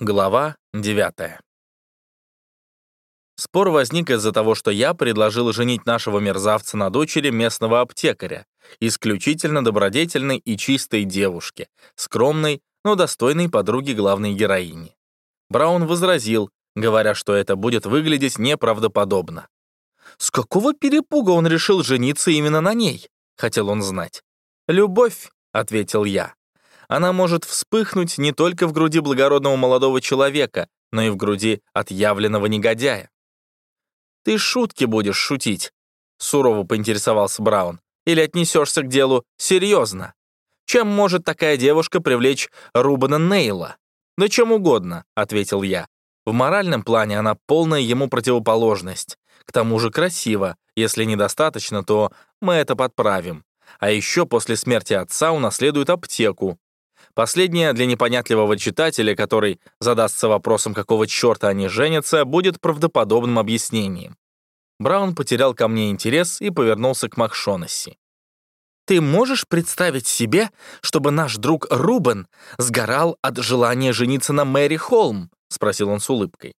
Глава 9 Спор возник из-за того, что я предложил женить нашего мерзавца на дочери местного аптекаря, исключительно добродетельной и чистой девушке, скромной, но достойной подруги главной героини. Браун возразил, говоря, что это будет выглядеть неправдоподобно. С какого перепуга он решил жениться именно на ней? Хотел он знать. «Любовь», — ответил я. Она может вспыхнуть не только в груди благородного молодого человека, но и в груди отъявленного негодяя. «Ты шутки будешь шутить», — сурово поинтересовался Браун, «или отнесешься к делу серьезно? Чем может такая девушка привлечь Рубана Нейла?» «Да чем угодно», — ответил я. В моральном плане она полная ему противоположность. К тому же красиво. Если недостаточно, то мы это подправим. А еще после смерти отца унаследует аптеку. Последнее для непонятливого читателя, который задастся вопросом, какого черта они женятся, будет правдоподобным объяснением. Браун потерял ко мне интерес и повернулся к Макшонесси. «Ты можешь представить себе, чтобы наш друг Рубен сгорал от желания жениться на Мэри Холм?» — спросил он с улыбкой.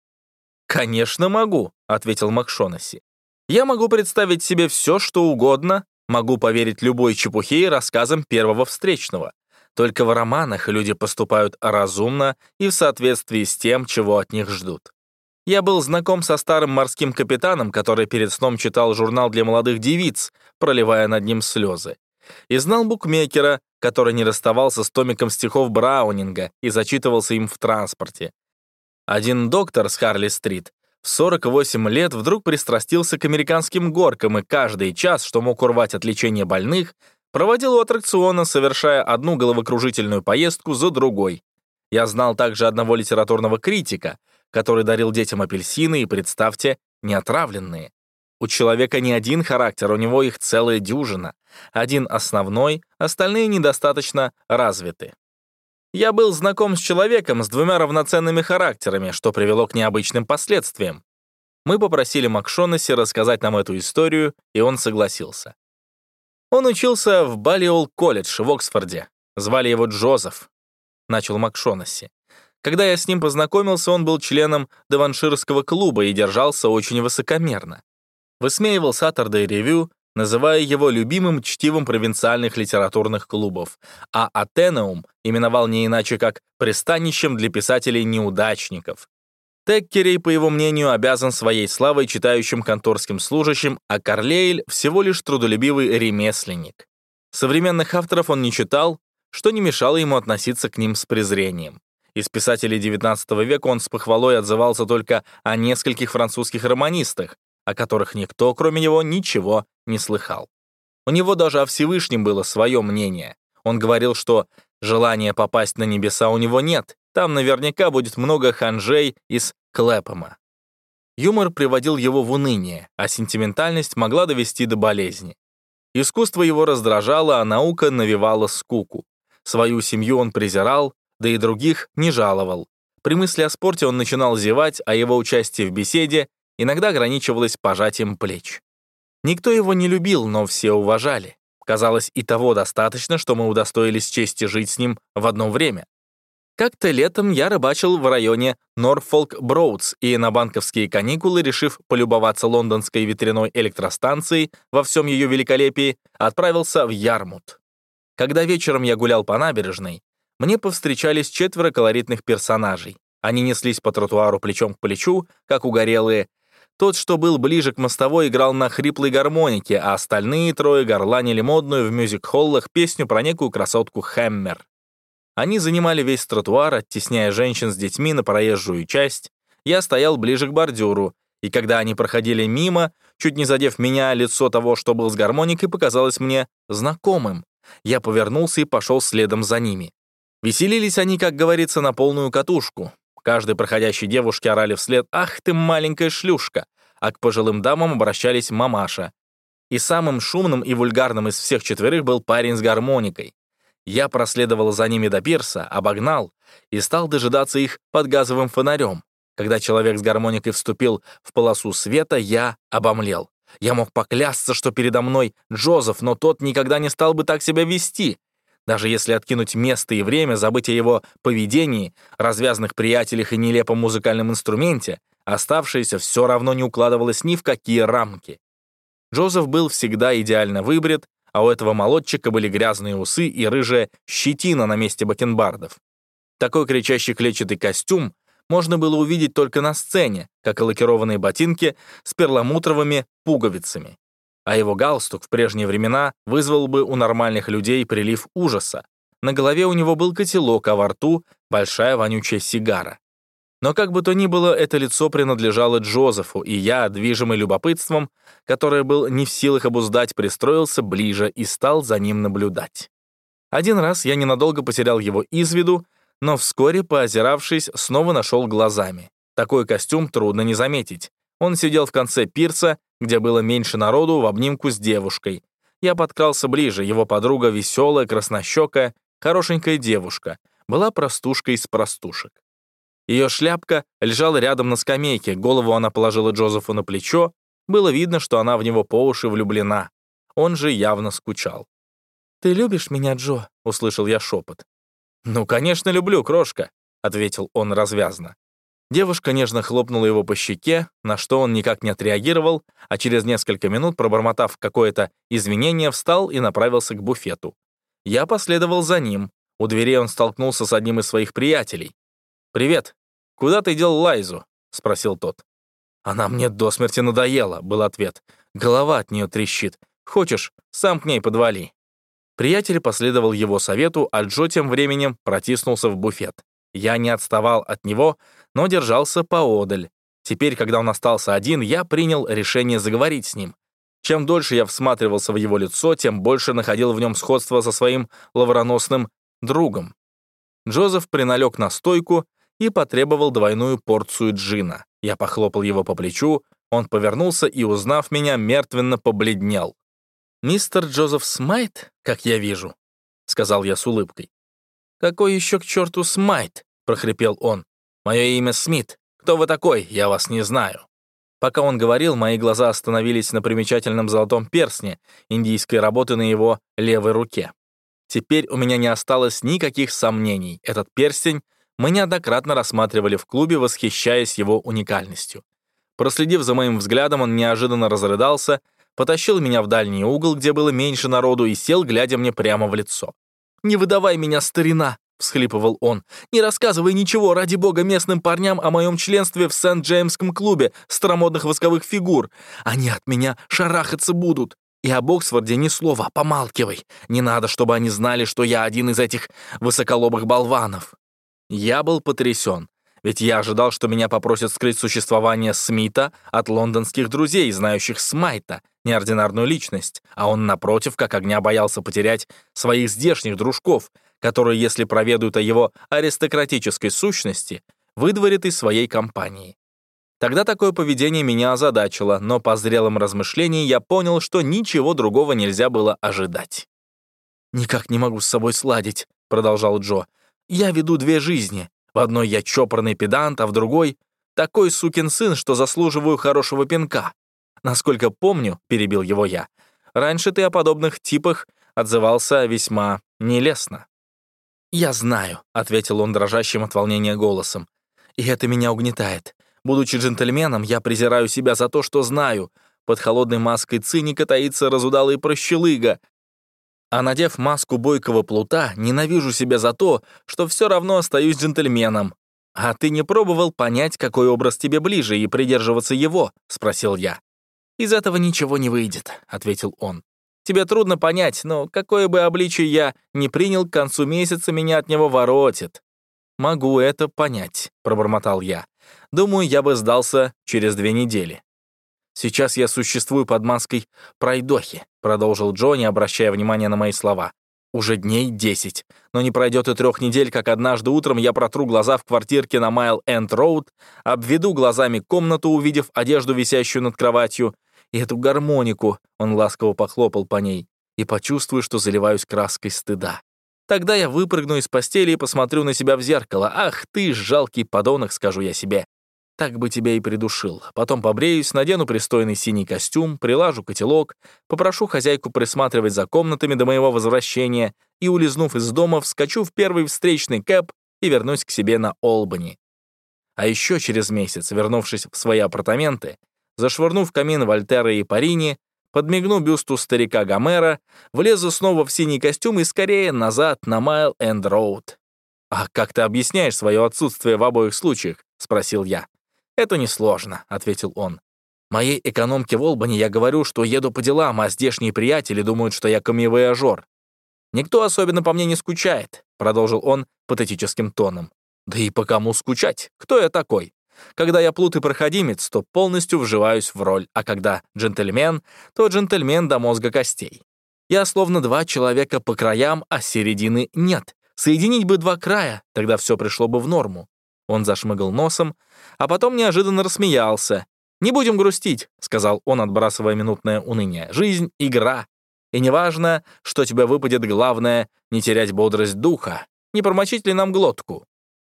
«Конечно могу», — ответил Макшонесси. «Я могу представить себе все, что угодно, могу поверить любой чепухе и рассказам первого встречного. Только в романах люди поступают разумно и в соответствии с тем, чего от них ждут. Я был знаком со старым морским капитаном, который перед сном читал журнал для молодых девиц, проливая над ним слезы. И знал букмекера, который не расставался с томиком стихов Браунинга и зачитывался им в транспорте. Один доктор с Харли-стрит в 48 лет вдруг пристрастился к американским горкам и каждый час, что мог урвать от лечения больных, проводил у аттракциона, совершая одну головокружительную поездку за другой. Я знал также одного литературного критика, который дарил детям апельсины и, представьте, неотравленные. У человека не один характер, у него их целая дюжина. Один основной, остальные недостаточно развиты. Я был знаком с человеком с двумя равноценными характерами, что привело к необычным последствиям. Мы попросили Макшонесси рассказать нам эту историю, и он согласился. Он учился в Балиол-колледж в Оксфорде. Звали его Джозеф, начал Макшонесси. Когда я с ним познакомился, он был членом Деванширского клуба и держался очень высокомерно. Высмеивал Saturday Review, называя его любимым чтивом провинциальных литературных клубов, а Атенеум именовал не иначе как пристанищем для писателей-неудачников. Теккерей, по его мнению, обязан своей славой читающим конторским служащим, а Карлейль — всего лишь трудолюбивый ремесленник. Современных авторов он не читал, что не мешало ему относиться к ним с презрением. Из писателей XIX века он с похвалой отзывался только о нескольких французских романистах, о которых никто, кроме него, ничего не слыхал. У него даже о Всевышнем было свое мнение. Он говорил, что желания попасть на небеса у него нет, там наверняка будет много ханжей из Клэпома. Юмор приводил его в уныние, а сентиментальность могла довести до болезни. Искусство его раздражало, а наука навевала скуку. Свою семью он презирал, да и других не жаловал. При мысли о спорте он начинал зевать, а его участие в беседе иногда ограничивалось пожатием плеч. Никто его не любил, но все уважали. Казалось, и того достаточно, что мы удостоились чести жить с ним в одно время. Как-то летом я рыбачил в районе Норфолк-Броудс и на банковские каникулы, решив полюбоваться лондонской ветряной электростанцией во всем ее великолепии, отправился в Ярмут. Когда вечером я гулял по набережной, мне повстречались четверо колоритных персонажей. Они неслись по тротуару плечом к плечу, как угорелые, тот, что был ближе к мостовой, играл на хриплой гармонике, а остальные трое горланили модную в мюзик-холлах песню про некую красотку Хэммер. Они занимали весь тротуар, оттесняя женщин с детьми на проезжую часть. Я стоял ближе к бордюру, и когда они проходили мимо, чуть не задев меня, лицо того, что был с гармоникой, показалось мне знакомым. Я повернулся и пошел следом за ними. Веселились они, как говорится, на полную катушку. Каждой проходящей девушке орали вслед «Ах ты, маленькая шлюшка!», а к пожилым дамам обращались «мамаша». И самым шумным и вульгарным из всех четверых был парень с гармоникой. Я проследовал за ними до пирса, обогнал и стал дожидаться их под газовым фонарем. Когда человек с гармоникой вступил в полосу света, я обомлел. Я мог поклясться, что передо мной Джозеф, но тот никогда не стал бы так себя вести. Даже если откинуть место и время, забыть о его поведении, развязных приятелях и нелепом музыкальном инструменте, оставшееся все равно не укладывалось ни в какие рамки. Джозеф был всегда идеально выбрит, а у этого молодчика были грязные усы и рыжая щетина на месте бакенбардов. Такой кричащий клетчатый костюм можно было увидеть только на сцене, как и лакированные ботинки с перламутровыми пуговицами а его галстук в прежние времена вызвал бы у нормальных людей прилив ужаса. На голове у него был котелок, а во рту — большая вонючая сигара. Но как бы то ни было, это лицо принадлежало Джозефу, и я, движимый любопытством, которое был не в силах обуздать, пристроился ближе и стал за ним наблюдать. Один раз я ненадолго потерял его из виду, но вскоре, поозиравшись, снова нашел глазами. Такой костюм трудно не заметить. Он сидел в конце пирса где было меньше народу, в обнимку с девушкой. Я подкрался ближе, его подруга веселая, краснощекая, хорошенькая девушка, была простушкой из простушек. Ее шляпка лежала рядом на скамейке, голову она положила Джозефу на плечо, было видно, что она в него по уши влюблена. Он же явно скучал. «Ты любишь меня, Джо?» — услышал я шепот. «Ну, конечно, люблю, крошка», — ответил он развязно. Девушка нежно хлопнула его по щеке, на что он никак не отреагировал, а через несколько минут, пробормотав какое-то извинение, встал и направился к буфету. Я последовал за ним. У дверей он столкнулся с одним из своих приятелей. «Привет. Куда ты дел Лайзу?» — спросил тот. «Она мне до смерти надоела», — был ответ. «Голова от нее трещит. Хочешь, сам к ней подвали». Приятель последовал его совету, а Джо тем временем протиснулся в буфет. Я не отставал от него, но держался поодаль. Теперь, когда он остался один, я принял решение заговорить с ним. Чем дольше я всматривался в его лицо, тем больше находил в нем сходство со своим лавроносным другом. Джозеф приналег на стойку и потребовал двойную порцию джина. Я похлопал его по плечу, он повернулся и, узнав меня, мертвенно побледнел. «Мистер Джозеф Смайт, как я вижу», — сказал я с улыбкой. «Какой еще к черту Смайт?» — прохрипел он. «Мое имя Смит. Кто вы такой? Я вас не знаю». Пока он говорил, мои глаза остановились на примечательном золотом перстне индийской работы на его левой руке. Теперь у меня не осталось никаких сомнений. Этот перстень мы неоднократно рассматривали в клубе, восхищаясь его уникальностью. Проследив за моим взглядом, он неожиданно разрыдался, потащил меня в дальний угол, где было меньше народу, и сел, глядя мне прямо в лицо. «Не выдавай меня, старина!» — всхлипывал он. «Не рассказывай ничего, ради бога, местным парням о моем членстве в Сент-Джеймском клубе старомодных восковых фигур. Они от меня шарахаться будут. И об Оксфорде ни слова, помалкивай. Не надо, чтобы они знали, что я один из этих высоколобых болванов». Я был потрясен. Ведь я ожидал, что меня попросят скрыть существование Смита от лондонских друзей, знающих Смайта, неординарную личность, а он, напротив, как огня боялся потерять своих здешних дружков, которые, если проведают о его аристократической сущности, выдворят из своей компании. Тогда такое поведение меня озадачило, но по зрелым размышлениям я понял, что ничего другого нельзя было ожидать. «Никак не могу с собой сладить», — продолжал Джо. «Я веду две жизни. В одной я чопорный педант, а в другой — такой сукин сын, что заслуживаю хорошего пинка. Насколько помню, — перебил его я, — раньше ты о подобных типах отзывался весьма нелестно. «Я знаю», — ответил он дрожащим от волнения голосом. «И это меня угнетает. Будучи джентльменом, я презираю себя за то, что знаю. Под холодной маской циника таится разудалый прощелыга, а надев маску бойкого плута, ненавижу себя за то, что все равно остаюсь джентльменом. «А ты не пробовал понять, какой образ тебе ближе, и придерживаться его?» — спросил я. «Из этого ничего не выйдет», — ответил он. «Тебе трудно понять, но какое бы обличие я не принял, к концу месяца меня от него воротит». «Могу это понять», — пробормотал я. «Думаю, я бы сдался через две недели». Сейчас я существую под маской пройдохи», — продолжил Джо, не обращая внимания на мои слова. «Уже дней десять. Но не пройдет и трех недель, как однажды утром я протру глаза в квартирке на Майл Энд Роуд, обведу глазами комнату, увидев одежду, висящую над кроватью, и эту гармонику, он ласково похлопал по ней, и почувствую, что заливаюсь краской стыда. Тогда я выпрыгну из постели и посмотрю на себя в зеркало. Ах ты, жалкий подонок, скажу я себе. Так бы тебя и придушил. Потом побреюсь, надену пристойный синий костюм, прилажу котелок, попрошу хозяйку присматривать за комнатами до моего возвращения и, улизнув из дома, вскочу в первый встречный кэп и вернусь к себе на Олбани. А еще через месяц, вернувшись в свои апартаменты, зашвырнув камин Вольтера и Парини, подмигну бюсту старика Гомера, влезу снова в синий костюм и скорее назад на Майл Энд Роуд. «А как ты объясняешь свое отсутствие в обоих случаях?» — спросил я. «Это несложно», — ответил он. «Моей экономке в Олбани я говорю, что еду по делам, а здешние приятели думают, что я камевояжер. Никто особенно по мне не скучает», — продолжил он патетическим тоном. «Да и по кому скучать? Кто я такой? Когда я плут и проходимец, то полностью вживаюсь в роль, а когда джентльмен, то джентльмен до мозга костей. Я словно два человека по краям, а середины нет. Соединить бы два края, тогда все пришло бы в норму. Он зашмыгал носом, а потом неожиданно рассмеялся. «Не будем грустить», — сказал он, отбрасывая минутное уныние. «Жизнь — игра. И неважно, что тебе выпадет, главное — не терять бодрость духа. Не промочить ли нам глотку?»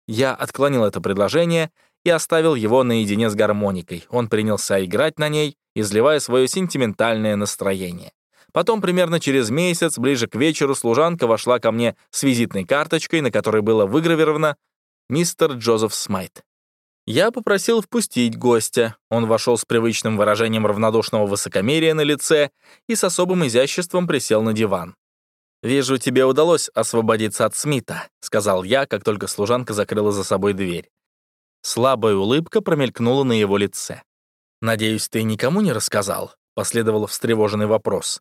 Я отклонил это предложение и оставил его наедине с гармоникой. Он принялся играть на ней, изливая свое сентиментальное настроение. Потом, примерно через месяц, ближе к вечеру, служанка вошла ко мне с визитной карточкой, на которой было выгравировано «Мистер Джозеф Смайт». Я попросил впустить гостя. Он вошел с привычным выражением равнодушного высокомерия на лице и с особым изяществом присел на диван. «Вижу, тебе удалось освободиться от Смита», — сказал я, как только служанка закрыла за собой дверь. Слабая улыбка промелькнула на его лице. «Надеюсь, ты никому не рассказал?» — последовал встревоженный вопрос.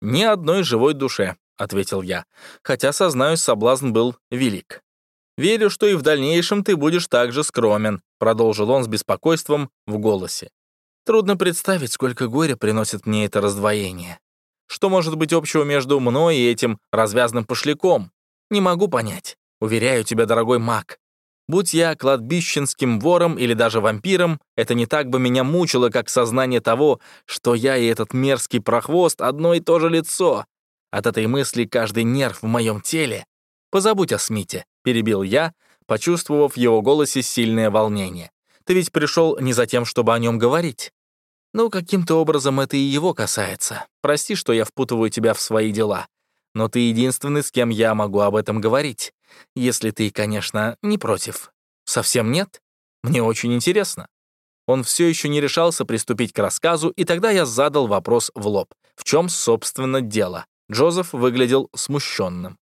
«Ни одной живой душе», — ответил я, хотя, сознаюсь, соблазн был велик. «Верю, что и в дальнейшем ты будешь так же скромен», — продолжил он с беспокойством в голосе. «Трудно представить, сколько горя приносит мне это раздвоение. Что может быть общего между мной и этим развязным пошляком? Не могу понять. Уверяю тебя, дорогой маг, Будь я кладбищенским вором или даже вампиром, это не так бы меня мучило, как сознание того, что я и этот мерзкий прохвост — одно и то же лицо. От этой мысли каждый нерв в моем теле. «Позабудь о Смите», — перебил я, почувствовав в его голосе сильное волнение. «Ты ведь пришел не за тем, чтобы о нем говорить». «Ну, каким-то образом это и его касается. Прости, что я впутываю тебя в свои дела. Но ты единственный, с кем я могу об этом говорить. Если ты, конечно, не против. Совсем нет? Мне очень интересно. Он все еще не решался приступить к рассказу, и тогда я задал вопрос в лоб. В чем, собственно, дело? Джозеф выглядел смущенным.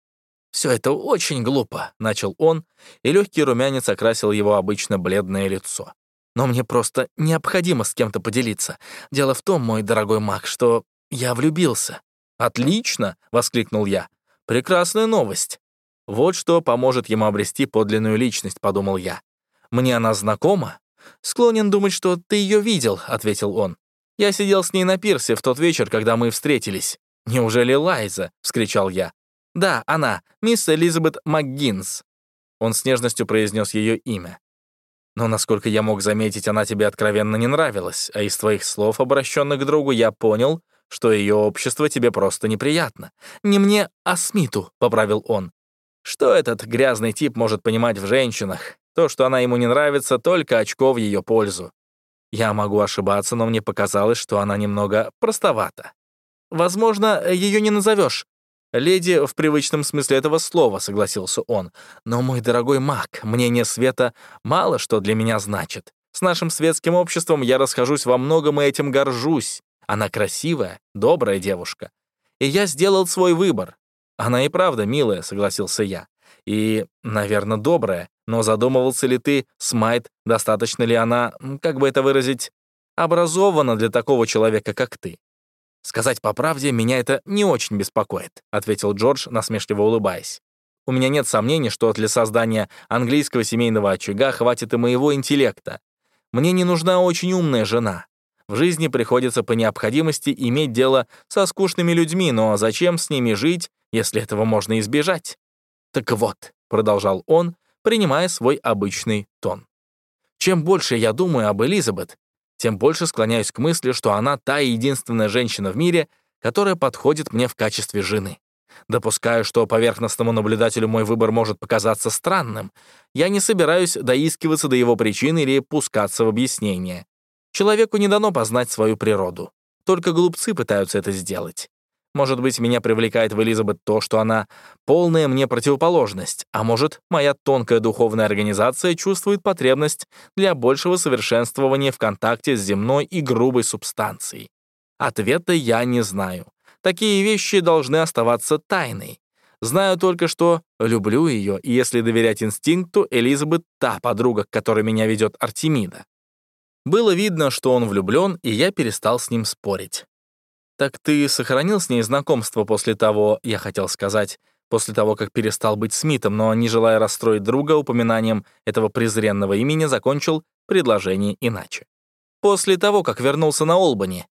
«Все это очень глупо», — начал он, и легкий румянец окрасил его обычно бледное лицо. «Но мне просто необходимо с кем-то поделиться. Дело в том, мой дорогой маг, что я влюбился». «Отлично!» — воскликнул я. «Прекрасная новость. Вот что поможет ему обрести подлинную личность, подумал я. Мне она знакома? Склонен думать, что ты ее видел, ответил он. Я сидел с ней на пирсе в тот вечер, когда мы встретились. Неужели Лайза? вскричал я. Да, она, мисс Элизабет МакГинс. Он с нежностью произнес ее имя. Но, насколько я мог заметить, она тебе откровенно не нравилась, а из твоих слов, обращенных к другу, я понял, что ее общество тебе просто неприятно. Не мне, а Смиту, — поправил он. Что этот грязный тип может понимать в женщинах? То, что она ему не нравится, только очко в ее пользу. Я могу ошибаться, но мне показалось, что она немного простовата. Возможно, ее не назовешь. Леди в привычном смысле этого слова, согласился он. Но, мой дорогой маг, мнение Света мало что для меня значит. С нашим светским обществом я расхожусь во многом и этим горжусь. Она красивая, добрая девушка. И я сделал свой выбор. «Она и правда милая», — согласился я. «И, наверное, добрая. Но задумывался ли ты, Смайт, достаточно ли она, как бы это выразить, образована для такого человека, как ты?» «Сказать по правде, меня это не очень беспокоит», — ответил Джордж, насмешливо улыбаясь. «У меня нет сомнений, что для создания английского семейного очага хватит и моего интеллекта. Мне не нужна очень умная жена. В жизни приходится по необходимости иметь дело со скучными людьми, но зачем с ними жить, если этого можно избежать? Так вот, продолжал он, принимая свой обычный тон. Чем больше я думаю об Элизабет, тем больше склоняюсь к мысли, что она та единственная женщина в мире, которая подходит мне в качестве жены. Допускаю, что поверхностному наблюдателю мой выбор может показаться странным. Я не собираюсь доискиваться до его причины или пускаться в объяснение. Человеку не дано познать свою природу. Только глупцы пытаются это сделать. Может быть, меня привлекает в Элизабет то, что она полная мне противоположность, а может, моя тонкая духовная организация чувствует потребность для большего совершенствования в контакте с земной и грубой субстанцией. Ответа я не знаю. Такие вещи должны оставаться тайной. Знаю только, что люблю ее, и если доверять инстинкту, Элизабет — та подруга, к которой меня ведет Артемида. Было видно, что он влюблен, и я перестал с ним спорить. «Так ты сохранил с ней знакомство после того, я хотел сказать, после того, как перестал быть Смитом, но, не желая расстроить друга упоминанием этого презренного имени, закончил предложение иначе. После того, как вернулся на Олбани,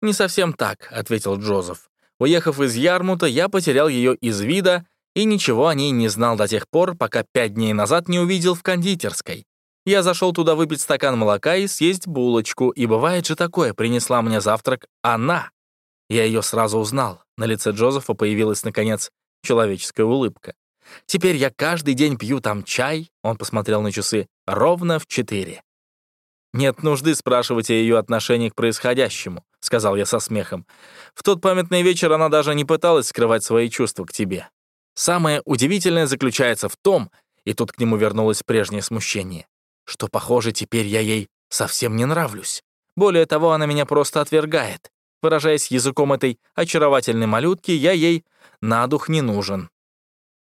«Не совсем так», — ответил Джозеф. «Уехав из Ярмута, я потерял ее из вида и ничего о ней не знал до тех пор, пока пять дней назад не увидел в кондитерской. Я зашел туда выпить стакан молока и съесть булочку, и бывает же такое, принесла мне завтрак она. Я ее сразу узнал. На лице Джозефа появилась, наконец, человеческая улыбка. Теперь я каждый день пью там чай, он посмотрел на часы, ровно в четыре. «Нет нужды спрашивать о ее отношении к происходящему», — сказал я со смехом. «В тот памятный вечер она даже не пыталась скрывать свои чувства к тебе. Самое удивительное заключается в том, и тут к нему вернулось прежнее смущение, что, похоже, теперь я ей совсем не нравлюсь. Более того, она меня просто отвергает. Выражаясь языком этой очаровательной малютки, я ей на дух не нужен.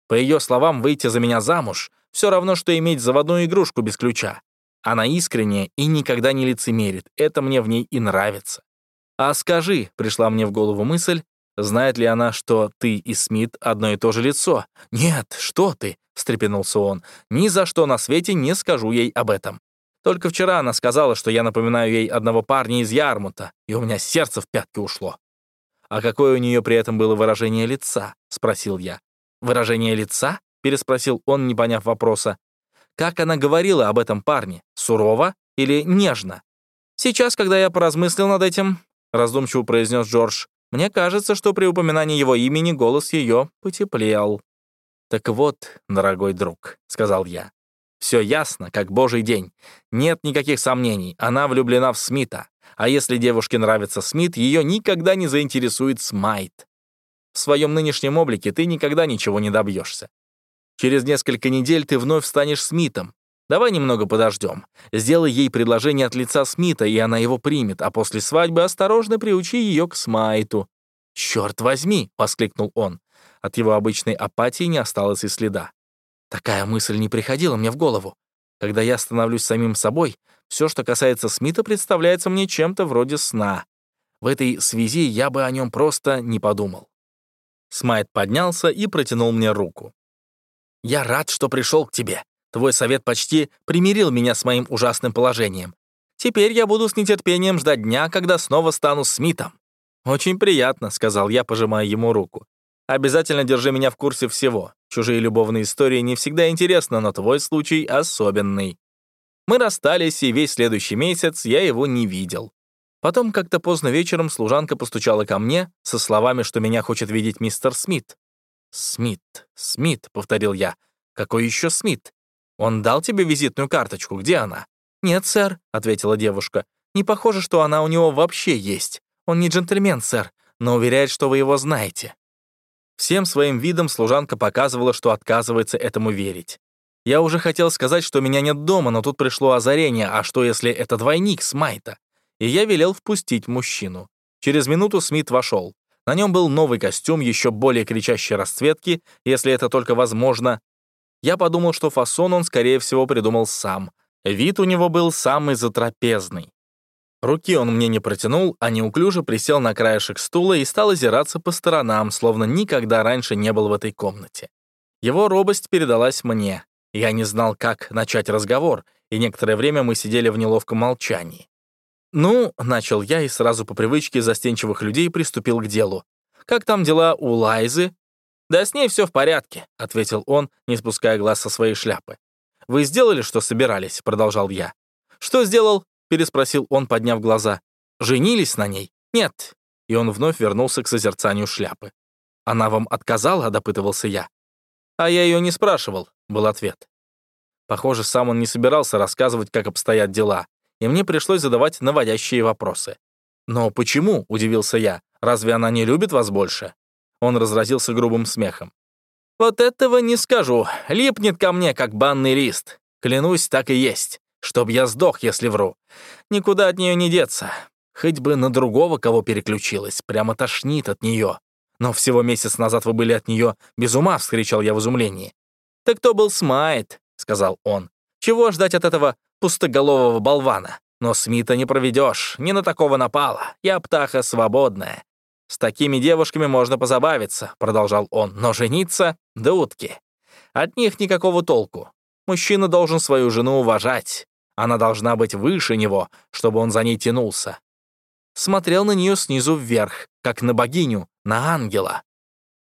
По ее словам, выйти за меня замуж — все равно, что иметь заводную игрушку без ключа. Она искренняя и никогда не лицемерит. Это мне в ней и нравится. А скажи, пришла мне в голову мысль, знает ли она, что ты и Смит одно и то же лицо? Нет, что ты, встрепенулся он. Ни за что на свете не скажу ей об этом. Только вчера она сказала, что я напоминаю ей одного парня из Ярмута, и у меня сердце в пятки ушло. «А какое у нее при этом было выражение лица?» — спросил я. «Выражение лица?» — переспросил он, не поняв вопроса. Как она говорила об этом парне? Сурово или нежно? Сейчас, когда я поразмыслил над этим, раздумчиво произнес Джордж, мне кажется, что при упоминании его имени голос ее потеплел. «Так вот, дорогой друг», — сказал я, — «все ясно, как божий день. Нет никаких сомнений, она влюблена в Смита. А если девушке нравится Смит, ее никогда не заинтересует Смайт. В своем нынешнем облике ты никогда ничего не добьешься. Через несколько недель ты вновь станешь Смитом. Давай немного подождем. Сделай ей предложение от лица Смита, и она его примет, а после свадьбы осторожно приучи ее к Смайту». «Черт возьми!» — воскликнул он. От его обычной апатии не осталось и следа. Такая мысль не приходила мне в голову. Когда я становлюсь самим собой, все, что касается Смита, представляется мне чем-то вроде сна. В этой связи я бы о нем просто не подумал. Смайт поднялся и протянул мне руку. Я рад, что пришел к тебе. Твой совет почти примирил меня с моим ужасным положением. Теперь я буду с нетерпением ждать дня, когда снова стану Смитом». «Очень приятно», — сказал я, пожимая ему руку. «Обязательно держи меня в курсе всего. Чужие любовные истории не всегда интересны, но твой случай особенный». Мы расстались, и весь следующий месяц я его не видел. Потом как-то поздно вечером служанка постучала ко мне со словами, что меня хочет видеть мистер Смит. «Смит, Смит», — повторил я. «Какой еще Смит? Он дал тебе визитную карточку, где она?» «Нет, сэр», — ответила девушка. «Не похоже, что она у него вообще есть. Он не джентльмен, сэр, но уверяет, что вы его знаете». Всем своим видом служанка показывала, что отказывается этому верить. Я уже хотел сказать, что меня нет дома, но тут пришло озарение, а что если это двойник Смайта? И я велел впустить мужчину. Через минуту Смит вошел. На нем был новый костюм, еще более кричащей расцветки, если это только возможно. Я подумал, что фасон он, скорее всего, придумал сам. Вид у него был самый затрапезный. Руки он мне не протянул, а неуклюже присел на краешек стула и стал озираться по сторонам, словно никогда раньше не был в этой комнате. Его робость передалась мне. Я не знал, как начать разговор, и некоторое время мы сидели в неловком молчании. «Ну», — начал я и сразу по привычке застенчивых людей приступил к делу. «Как там дела у Лайзы?» «Да с ней все в порядке», — ответил он, не спуская глаз со своей шляпы. «Вы сделали, что собирались?» — продолжал я. «Что сделал?» — переспросил он, подняв глаза. «Женились на ней?» «Нет». И он вновь вернулся к созерцанию шляпы. она вам отказала?» — допытывался я. «А я ее не спрашивал», — был ответ. Похоже, сам он не собирался рассказывать, как обстоят дела, и мне пришлось задавать наводящие вопросы. «Но почему?» — удивился я. «Разве она не любит вас больше?» Он разразился грубым смехом. «Вот этого не скажу. Липнет ко мне, как банный лист. Клянусь, так и есть. Чтоб я сдох, если вру. Никуда от нее не деться. Хоть бы на другого кого переключилась. Прямо тошнит от нее. Но всего месяц назад вы были от нее без ума», — вскричал я в изумлении. «Так кто был Смайт?» — сказал он. «Чего ждать от этого пустоголового болвана? Но Смита не проведешь, не на такого напала. Я птаха свободная. С такими девушками можно позабавиться», — продолжал он, «но жениться — да утки. От них никакого толку. Мужчина должен свою жену уважать. Она должна быть выше него, чтобы он за ней тянулся. Смотрел на нее снизу вверх, как на богиню, на ангела.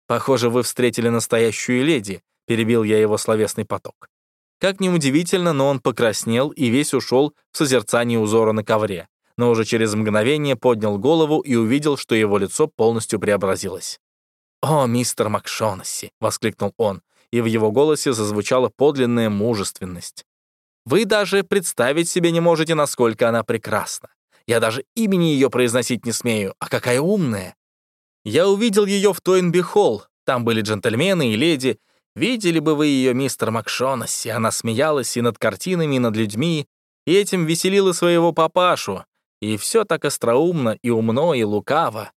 «Похоже, вы встретили настоящую леди», — перебил я его словесный поток. Как ни удивительно, но он покраснел и весь ушел в созерцание узора на ковре, но уже через мгновение поднял голову и увидел, что его лицо полностью преобразилось. «О, мистер Макшонесси!» — воскликнул он, и в его голосе зазвучала подлинная мужественность. «Вы даже представить себе не можете, насколько она прекрасна. Я даже имени ее произносить не смею, а какая умная. Я увидел ее в Тойнби-холл, там были джентльмены и леди, Видели бы вы ее, мистер Макшонесси, она смеялась и над картинами, и над людьми, и этим веселила своего папашу, и все так остроумно и умно, и лукаво.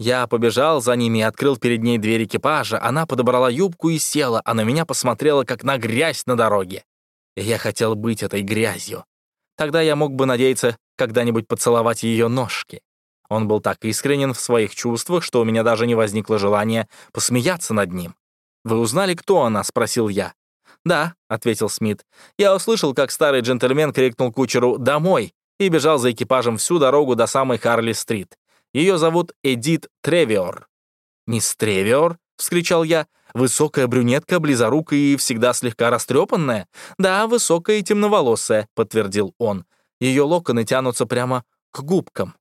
Я побежал за ними и открыл перед ней дверь экипажа, она подобрала юбку и села, а на меня посмотрела, как на грязь на дороге. И я хотел быть этой грязью. Тогда я мог бы надеяться когда-нибудь поцеловать ее ножки. Он был так искренен в своих чувствах, что у меня даже не возникло желания посмеяться над ним. «Вы узнали, кто она?» — спросил я. «Да», — ответил Смит. «Я услышал, как старый джентльмен крикнул кучеру «Домой!» И бежал за экипажем всю дорогу до самой Харли-стрит. Ее зовут Эдит Тревиор». «Мисс Тревиор?» — вскричал я. «Высокая брюнетка, близорукая и всегда слегка растрепанная?» «Да, высокая и темноволосая», — подтвердил он. Ее локоны тянутся прямо к губкам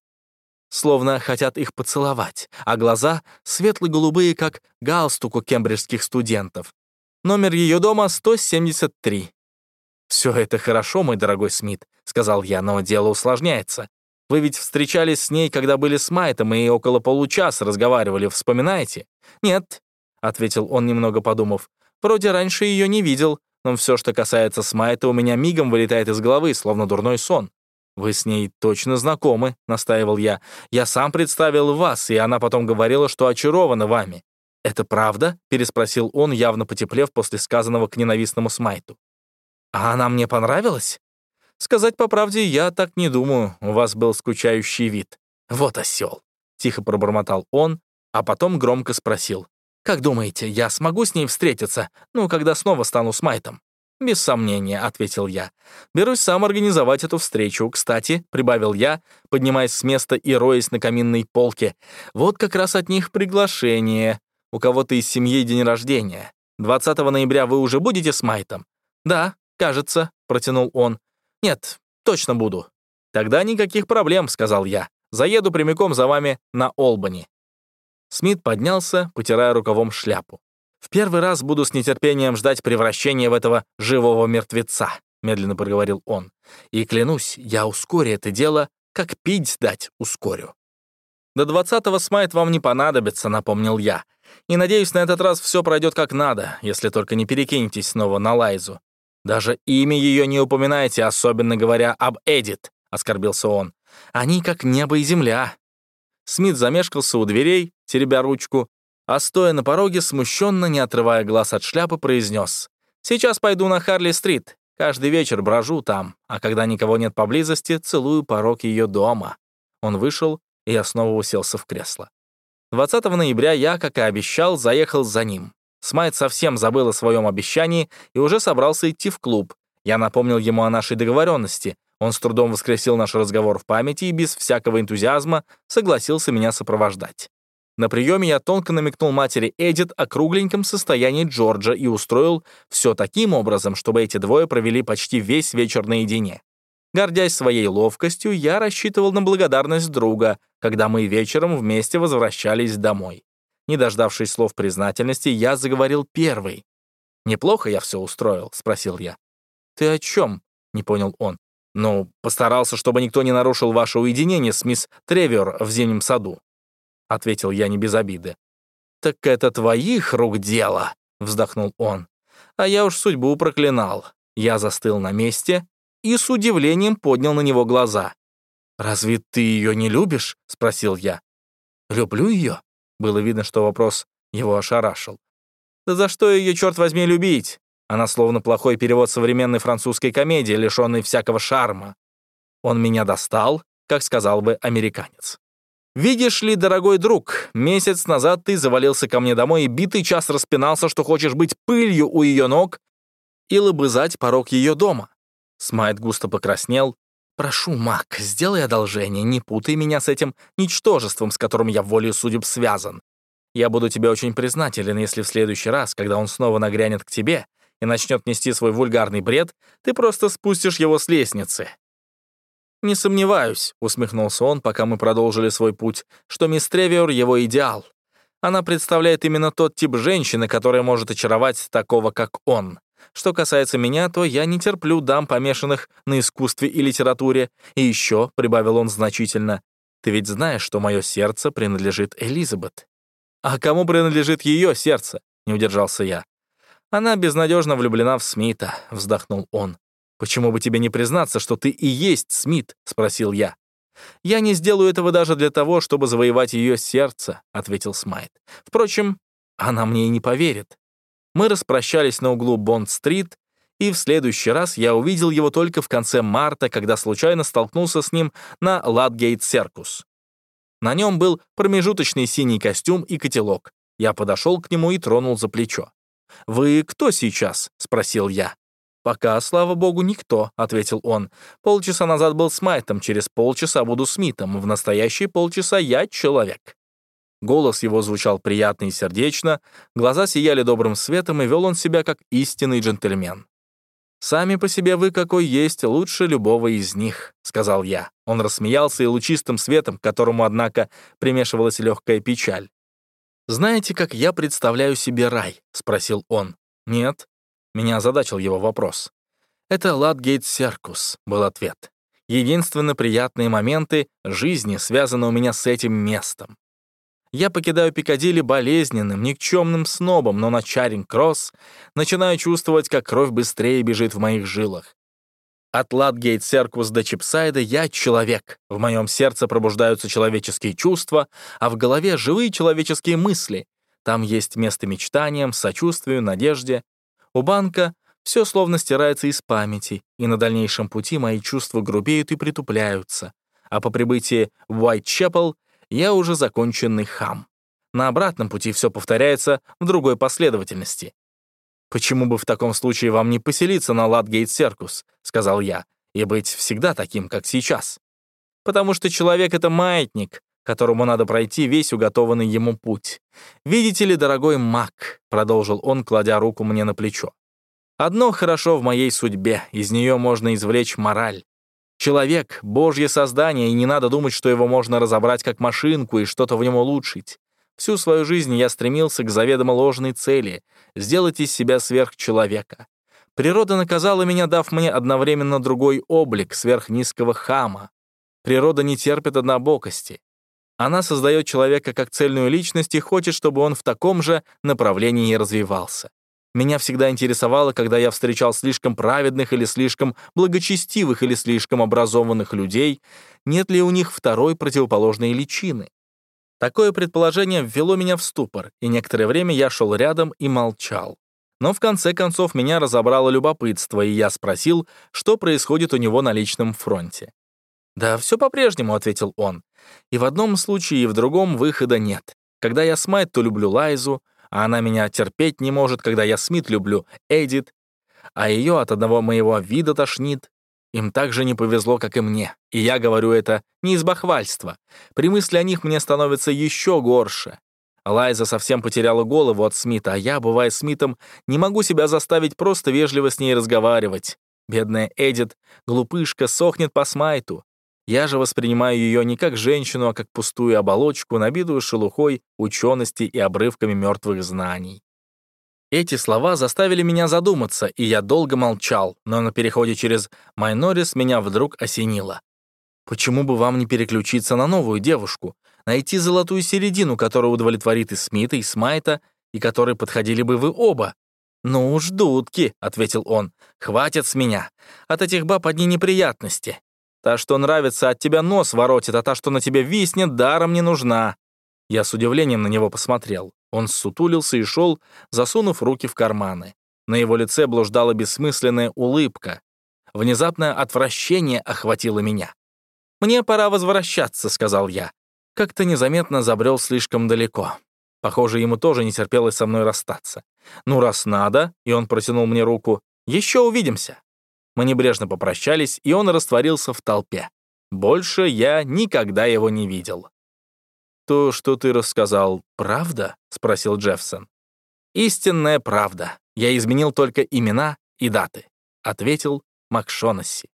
словно хотят их поцеловать, а глаза светло-голубые, как галстук у кембриджских студентов. Номер ее дома 173. «Все это хорошо, мой дорогой Смит», — сказал я, — «но дело усложняется. Вы ведь встречались с ней, когда были с Майтом, и около получаса разговаривали, вспоминаете?» «Нет», — ответил он, немного подумав. «Вроде раньше ее не видел, но все, что касается Смайта, у меня мигом вылетает из головы, словно дурной сон. «Вы с ней точно знакомы», — настаивал я. «Я сам представил вас, и она потом говорила, что очарована вами». «Это правда?» — переспросил он, явно потеплев после сказанного к ненавистному Смайту. «А она мне понравилась?» «Сказать по правде, я так не думаю. У вас был скучающий вид». «Вот осел», — тихо пробормотал он, а потом громко спросил. «Как думаете, я смогу с ней встретиться, ну, когда снова стану Смайтом?» «Без сомнения», — ответил я. «Берусь сам организовать эту встречу. Кстати», — прибавил я, поднимаясь с места и роясь на каминной полке, «вот как раз от них приглашение. У кого-то из семьи день рождения. 20 ноября вы уже будете с Майтом?» «Да, кажется», — протянул он. «Нет, точно буду». «Тогда никаких проблем», — сказал я. «Заеду прямиком за вами на Олбани». Смит поднялся, потирая рукавом шляпу. «В первый раз буду с нетерпением ждать превращения в этого живого мертвеца», — медленно проговорил он. «И клянусь, я ускорю это дело, как пить дать ускорю». «До двадцатого смайт вам не понадобится», — напомнил я. «И надеюсь, на этот раз все пройдет как надо, если только не перекинетесь снова на Лайзу. Даже имя ее не упоминайте, особенно говоря об Эдит», — оскорбился он. «Они как небо и земля». Смит замешкался у дверей, теребя ручку, а стоя на пороге, смущенно, не отрывая глаз от шляпы, произнес. «Сейчас пойду на Харли-стрит. Каждый вечер брожу там, а когда никого нет поблизости, целую порог ее дома». Он вышел, и я снова уселся в кресло. 20 ноября я, как и обещал, заехал за ним. Смайт совсем забыл о своем обещании и уже собрался идти в клуб. Я напомнил ему о нашей договоренности. Он с трудом воскресил наш разговор в памяти и без всякого энтузиазма согласился меня сопровождать. На приеме я тонко намекнул матери Эдит о кругленьком состоянии Джорджа и устроил все таким образом, чтобы эти двое провели почти весь вечер наедине. Гордясь своей ловкостью, я рассчитывал на благодарность друга, когда мы вечером вместе возвращались домой. Не дождавшись слов признательности, я заговорил первый. «Неплохо я все устроил?» — спросил я. «Ты о чем?» — не понял он. «Ну, постарался, чтобы никто не нарушил ваше уединение с мисс Тревер в зимнем саду», — ответил я не без обиды. «Так это твоих рук дело», — вздохнул он. «А я уж судьбу проклинал». Я застыл на месте и с удивлением поднял на него глаза. «Разве ты ее не любишь?» — спросил я. «Люблю ее?» Было видно, что вопрос его ошарашил. «Да за что ее, черт возьми, любить? Она словно плохой перевод современной французской комедии, лишенной всякого шарма. Он меня достал, как сказал бы американец. «Видишь ли, дорогой друг, месяц назад ты завалился ко мне домой и битый час распинался, что хочешь быть пылью у ее ног и лобызать порог ее дома». Смайт густо покраснел. «Прошу, Мак, сделай одолжение, не путай меня с этим ничтожеством, с которым я волею судеб связан. Я буду тебе очень признателен, если в следующий раз, когда он снова нагрянет к тебе, и начнет нести свой вульгарный бред, ты просто спустишь его с лестницы». «Не сомневаюсь», — усмехнулся он, пока мы продолжили свой путь, что мисс Тревиор — его идеал. Она представляет именно тот тип женщины, которая может очаровать такого, как он. Что касается меня, то я не терплю дам, помешанных на искусстве и литературе. И еще, — прибавил он значительно, — ты ведь знаешь, что мое сердце принадлежит Элизабет. А кому принадлежит ее сердце? — не удержался я. «Она безнадежно влюблена в Смита», — вздохнул он. «Почему бы тебе не признаться, что ты и есть Смит?» — спросил я. «Я не сделаю этого даже для того, чтобы завоевать ее сердце», — ответил Смайт. «Впрочем, она мне и не поверит». Мы распрощались на углу Бонд-стрит, и в следующий раз я увидел его только в конце марта, когда случайно столкнулся с ним на Ладгейт-Серкус. На нем был промежуточный синий костюм и котелок. Я подошел к нему и тронул за плечо. «Вы кто сейчас?» — спросил я. «Пока, слава богу, никто», — ответил он. «Полчаса назад был Смайтом, через полчаса буду Смитом, в настоящие полчаса я человек». Голос его звучал приятно и сердечно, глаза сияли добрым светом, и вел он себя как истинный джентльмен. «Сами по себе вы какой есть, лучше любого из них», — сказал я. Он рассмеялся и лучистым светом, к которому, однако, примешивалась легкая печаль. «Знаете, как я представляю себе рай?» — спросил он. «Нет». Меня озадачил его вопрос. «Это Ладгейт Серкус», — был ответ. «Единственно приятные моменты жизни связаны у меня с этим местом. Я покидаю Пикадилли болезненным, никчемным снобом, но на Чаринг-Кросс начинаю чувствовать, как кровь быстрее бежит в моих жилах. От Ладгейт Серкус до Чипсайда я человек. В моем сердце пробуждаются человеческие чувства, а в голове живые человеческие мысли. Там есть место мечтаниям, сочувствию, надежде. У банка все словно стирается из памяти, и на дальнейшем пути мои чувства грубеют и притупляются. А по прибытии в Уайтчепл я уже законченный хам. На обратном пути все повторяется в другой последовательности. «Почему бы в таком случае вам не поселиться на Ладгейт-Серкус?» — сказал я, «и быть всегда таким, как сейчас?» «Потому что человек — это маятник, которому надо пройти весь уготованный ему путь. Видите ли, дорогой маг», — продолжил он, кладя руку мне на плечо, «одно хорошо в моей судьбе, из нее можно извлечь мораль. Человек — божье создание, и не надо думать, что его можно разобрать как машинку и что-то в нем улучшить. Всю свою жизнь я стремился к заведомо ложной цели — сделать из себя сверхчеловека. Природа наказала меня, дав мне одновременно другой облик сверхнизкого хама. Природа не терпит однобокости. Она создает человека как цельную личность и хочет, чтобы он в таком же направлении развивался. Меня всегда интересовало, когда я встречал слишком праведных или слишком благочестивых или слишком образованных людей, нет ли у них второй противоположной личины. Такое предположение ввело меня в ступор, и некоторое время я шел рядом и молчал. Но в конце концов меня разобрало любопытство, и я спросил, что происходит у него на личном фронте. «Да, все по-прежнему», — ответил он. «И в одном случае, и в другом выхода нет. Когда я Смайт, то люблю Лайзу, а она меня терпеть не может, когда я Смит люблю Эдит, а ее от одного моего вида тошнит. Им так же не повезло, как и мне. И я говорю это не из бахвальства. При мысли о них мне становится еще горше. Лайза совсем потеряла голову от Смита, а я, бывая Смитом, не могу себя заставить просто вежливо с ней разговаривать. Бедная Эдит, глупышка, сохнет по Смайту. Я же воспринимаю ее не как женщину, а как пустую оболочку, набитую шелухой учености и обрывками мертвых знаний. Эти слова заставили меня задуматься, и я долго молчал, но на переходе через Майнорис меня вдруг осенило. Почему бы вам не переключиться на новую девушку, найти золотую середину, которая удовлетворит и Смита, и Смайта, и которой подходили бы вы оба? «Ну уж, дудки», — ответил он, — «хватит с меня. От этих баб одни неприятности. Та, что нравится, от тебя нос воротит, а та, что на тебе виснет, даром не нужна». Я с удивлением на него посмотрел. Он сутулился и шел, засунув руки в карманы. На его лице блуждала бессмысленная улыбка. Внезапное отвращение охватило меня. «Мне пора возвращаться», — сказал я. Как-то незаметно забрел слишком далеко. Похоже, ему тоже не терпелось со мной расстаться. «Ну, раз надо», — и он протянул мне руку, — «еще увидимся». Мы небрежно попрощались, и он растворился в толпе. Больше я никогда его не видел. «То, что ты рассказал, правда?» — спросил Джеффсон. «Истинная правда. Я изменил только имена и даты», — ответил Макшонесси.